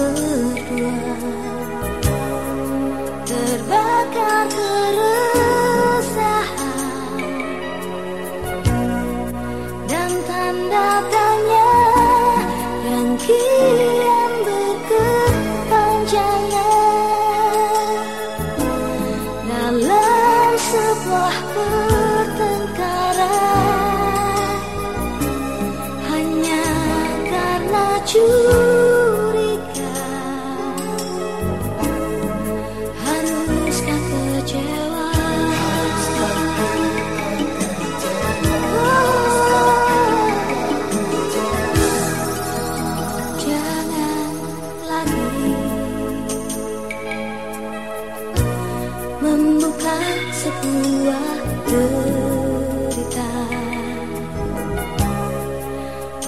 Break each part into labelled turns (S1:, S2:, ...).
S1: berdua Terbakar keresahan Dan tanda tanya yang kian berkepanjangan Dalam sebuah pertengkaran. Hanya karena cuma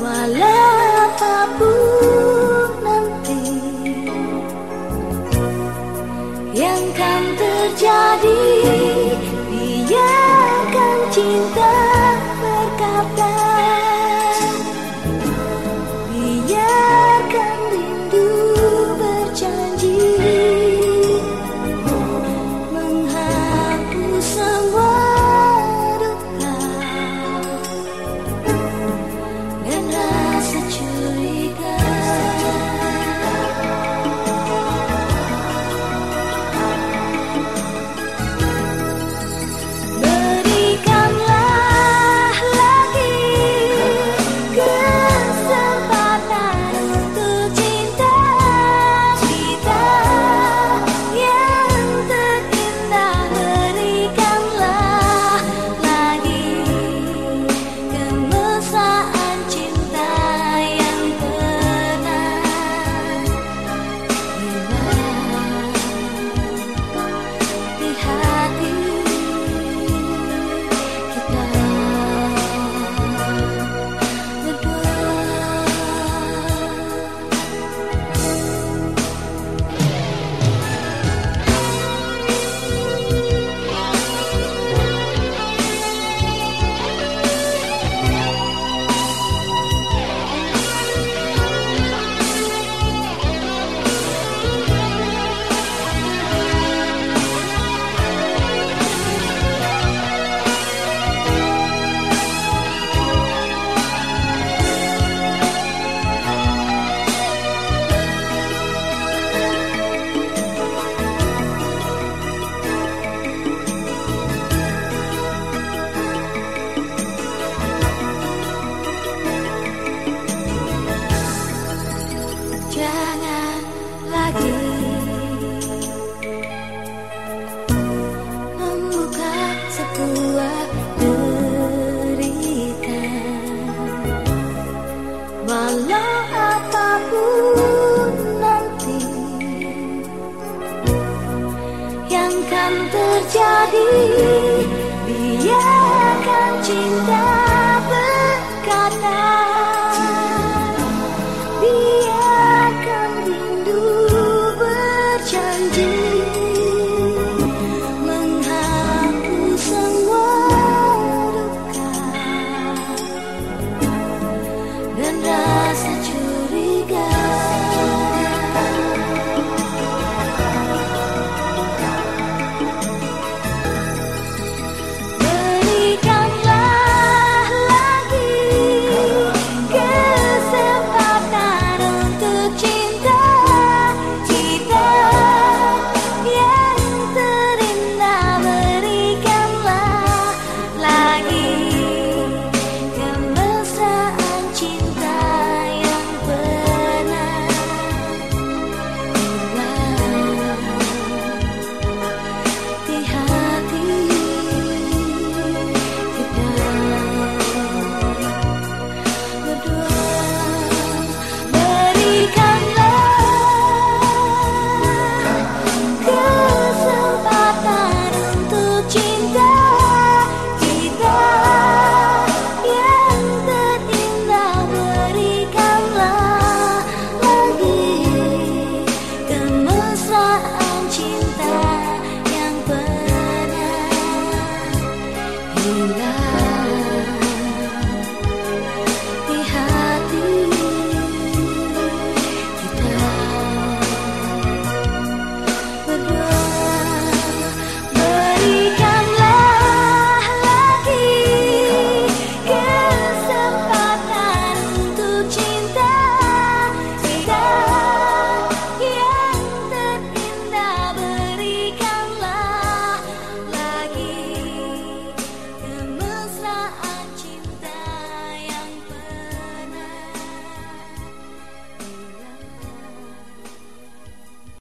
S1: Walau apa pun nanti yang kan terjadi biarkan cinta Biarkan cinta berkata.